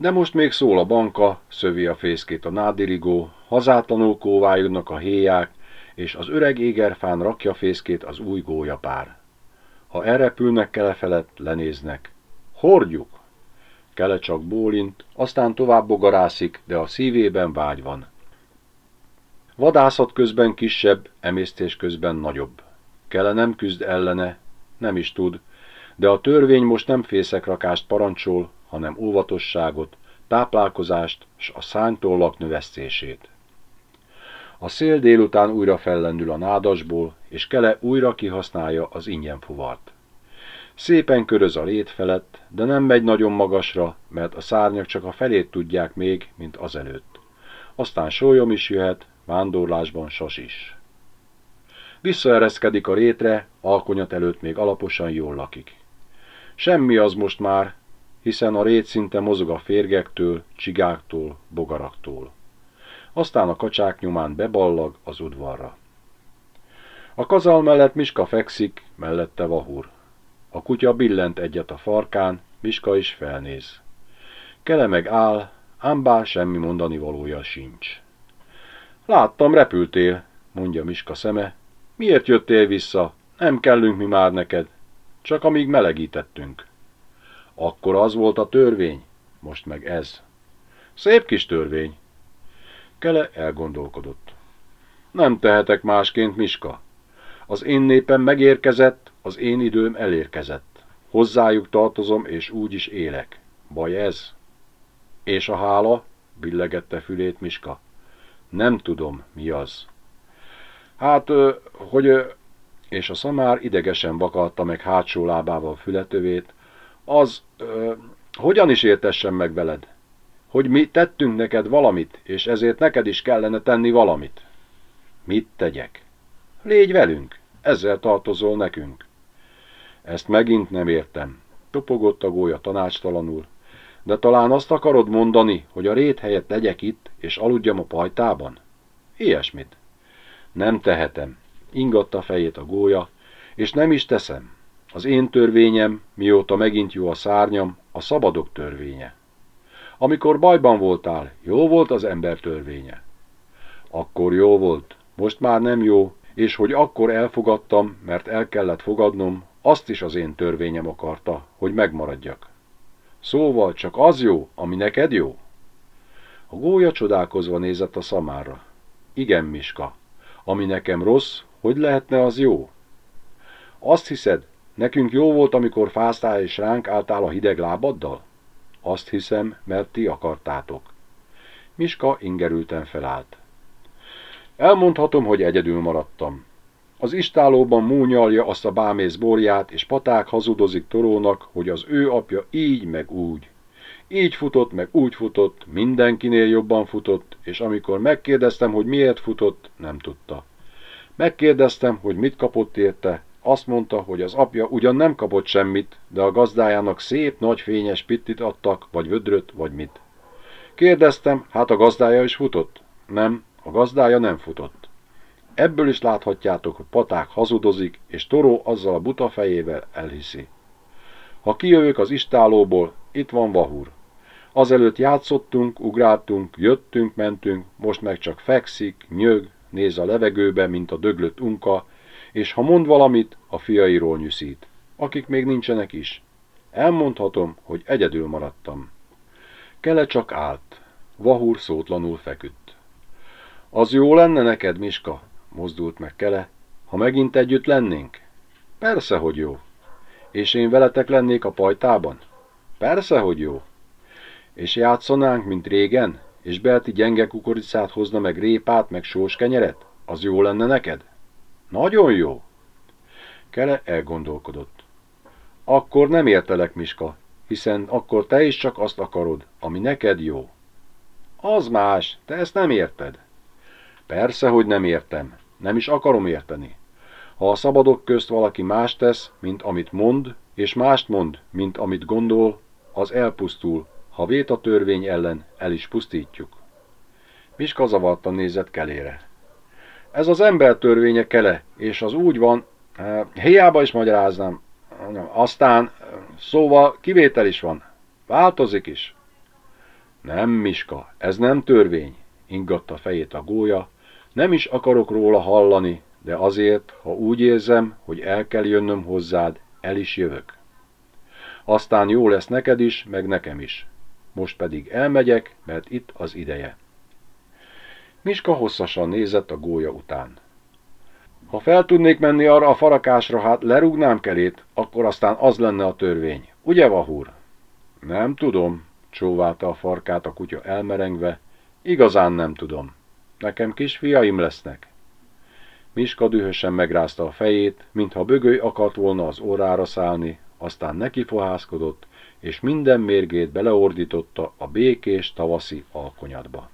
De most még szól a banka, szövi a fészkét a nádirigó, hazátlanul kóvályognak a héják, és az öreg égerfán rakja fészkét az új gólyapár. Ha elrepülnek kele felett, lenéznek. Hordjuk! Kele csak bólint, aztán tovább bogarászik, de a szívében vágy van. Vadászat közben kisebb, emésztés közben nagyobb. Kele nem küzd ellene, nem is tud, de a törvény most nem fészekrakást parancsol, hanem óvatosságot, táplálkozást s a szánytollak növesztését. A szél délután újra fellendül a nádasból, és Kele újra kihasználja az ingyen fuvart. Szépen köröz a lét felett, de nem megy nagyon magasra, mert a szárnyak csak a felét tudják még, mint azelőtt. Aztán sólyom is jöhet, vándorlásban sas is. Visszaereszkedik a rétre, alkonyat előtt még alaposan jól lakik. Semmi az most már, hiszen a rét szinte mozog a férgektől, csigáktól, bogaraktól. Aztán a kacsák nyomán beballag az udvarra. A kazal mellett Miska fekszik, mellette Vahur. A kutya billent egyet a farkán, Miska is felnéz. Kele meg áll, ám bár semmi mondani valója sincs. Láttam, repültél, mondja Miska szeme. Miért jöttél vissza? Nem kellünk mi már neked. Csak amíg melegítettünk. Akkor az volt a törvény, most meg ez. Szép kis törvény. Kele elgondolkodott. Nem tehetek másként, Miska. Az én népem megérkezett, az én időm elérkezett. Hozzájuk tartozom, és úgy is élek. Baj ez? És a hála? billegette fülét Miska. Nem tudom, mi az. Hát, hogy... És a szamár idegesen vakalta meg hátsó lábával fületövét. Az... Hogyan is értessem meg veled? Hogy mi tettünk neked valamit, és ezért neked is kellene tenni valamit. Mit tegyek? Légy velünk, ezzel tartozol nekünk. Ezt megint nem értem. Topogott a gólya tanácstalanul. De talán azt akarod mondani, hogy a rét helyett legyek itt, és aludjam a pajtában? Ilyesmit. Nem tehetem. Ingatta fejét a gólya, és nem is teszem. Az én törvényem, mióta megint jó a szárnyam, a szabadok törvénye. Amikor bajban voltál, jó volt az ember törvénye. Akkor jó volt, most már nem jó, és hogy akkor elfogadtam, mert el kellett fogadnom, azt is az én törvényem akarta, hogy megmaradjak. Szóval csak az jó, ami neked jó? A gólya csodálkozva nézett a szamára. Igen, Miska, ami nekem rossz, hogy lehetne az jó? Azt hiszed, nekünk jó volt, amikor fáztál és ránk álltál a hideg lábaddal? Azt hiszem, mert ti akartátok. Miska ingerülten felállt. Elmondhatom, hogy egyedül maradtam. Az istálóban múnyalja azt a bámész borját, és paták hazudozik Torónak, hogy az ő apja így meg úgy. Így futott, meg úgy futott, mindenkinél jobban futott, és amikor megkérdeztem, hogy miért futott, nem tudta. Megkérdeztem, hogy mit kapott érte, azt mondta, hogy az apja ugyan nem kapott semmit, de a gazdájának szép, nagy fényes pittit adtak, vagy vödröt, vagy mit. Kérdeztem, hát a gazdája is futott? Nem, a gazdája nem futott. Ebből is láthatjátok, hogy paták hazudozik, és Toró azzal a buta fejével elhiszi. Ha kijövök az istálóból, itt van Vahur. Azelőtt játszottunk, ugráltunk, jöttünk, mentünk, most meg csak fekszik, nyög, néz a levegőbe, mint a döglött unka, és ha mond valamit, a fiairól nyűszít, akik még nincsenek is. Elmondhatom, hogy egyedül maradtam. Kele csak állt. Vahur szótlanul feküdt. Az jó lenne neked, Miska? mozdult meg Kele. Ha megint együtt lennénk? Persze, hogy jó. És én veletek lennék a pajtában? Persze, hogy jó. És játszanánk, mint régen? És Berti gyenge kukoricát hozna meg répát, meg sóskenyeret? Az jó lenne neked? Nagyon jó. Kele elgondolkodott. Akkor nem értelek, Miska, hiszen akkor te is csak azt akarod, ami neked jó. Az más, te ezt nem érted. Persze, hogy nem értem. Nem is akarom érteni. Ha a szabadok közt valaki más tesz, mint amit mond, és mást mond, mint amit gondol, az elpusztul, ha vét a törvény ellen, el is pusztítjuk. Miska zavartan nézett kelére. Ez az ember törvénye kele, és az úgy van, eh, hiába is magyaráznám. Aztán, szóval kivétel is van. Változik is. Nem, Miska, ez nem törvény, ingatta fejét a gólya, nem is akarok róla hallani, de azért, ha úgy érzem, hogy el kell jönnöm hozzád, el is jövök. Aztán jó lesz neked is, meg nekem is. Most pedig elmegyek, mert itt az ideje. Miska hosszasan nézett a gólya után. Ha fel tudnék menni arra a farakásra, hát lerúgnám kelét, akkor aztán az lenne a törvény. Ugye, Vahúr? Nem tudom, csóválta a farkát a kutya elmerengve. Igazán nem tudom. Nekem kisfiaim lesznek. Miska dühösen megrázta a fejét, mintha bögöly akart volna az órára szállni, aztán neki fohászkodott, és minden mérgét beleordította a békés tavaszi alkonyatba.